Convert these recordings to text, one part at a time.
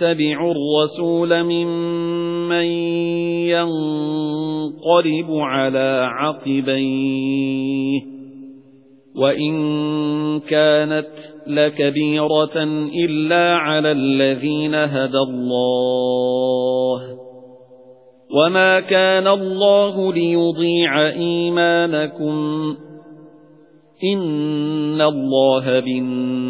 يَتَّبِعُ الرَّسُولَ مِمَّن يَنقَلِبُ عَلَى عَقِبَيْهِ وَإِن كَانَتْ لَكَبِيرَةً إِلَّا عَلَى الَّذِينَ هَدَى اللَّهُ وَمَا كَانَ اللَّهُ لِيُضِيعَ إِيمَانَكُمْ إِنَّ اللَّهَ بِالنَّاسِ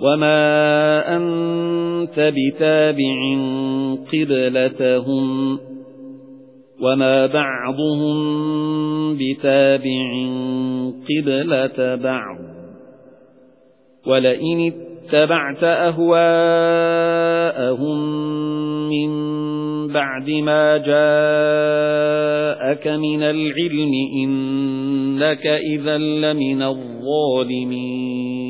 وَمَا أَنْتَ بِتَابِعٍ قِبْلَتَهُمْ وَمَا بَعْضُهُمْ بِتَابِعٍ قِبْلَةَ بَعْضٍ وَلَئِنِ اتَّبَعْتَ أَهْوَاءَهُمْ مِنْ بَعْدِ مَا جَاءَكَ مِنَ الْعِلْمِ إِنَّكَ إِذًا لَّمِنَ الظَّالِمِينَ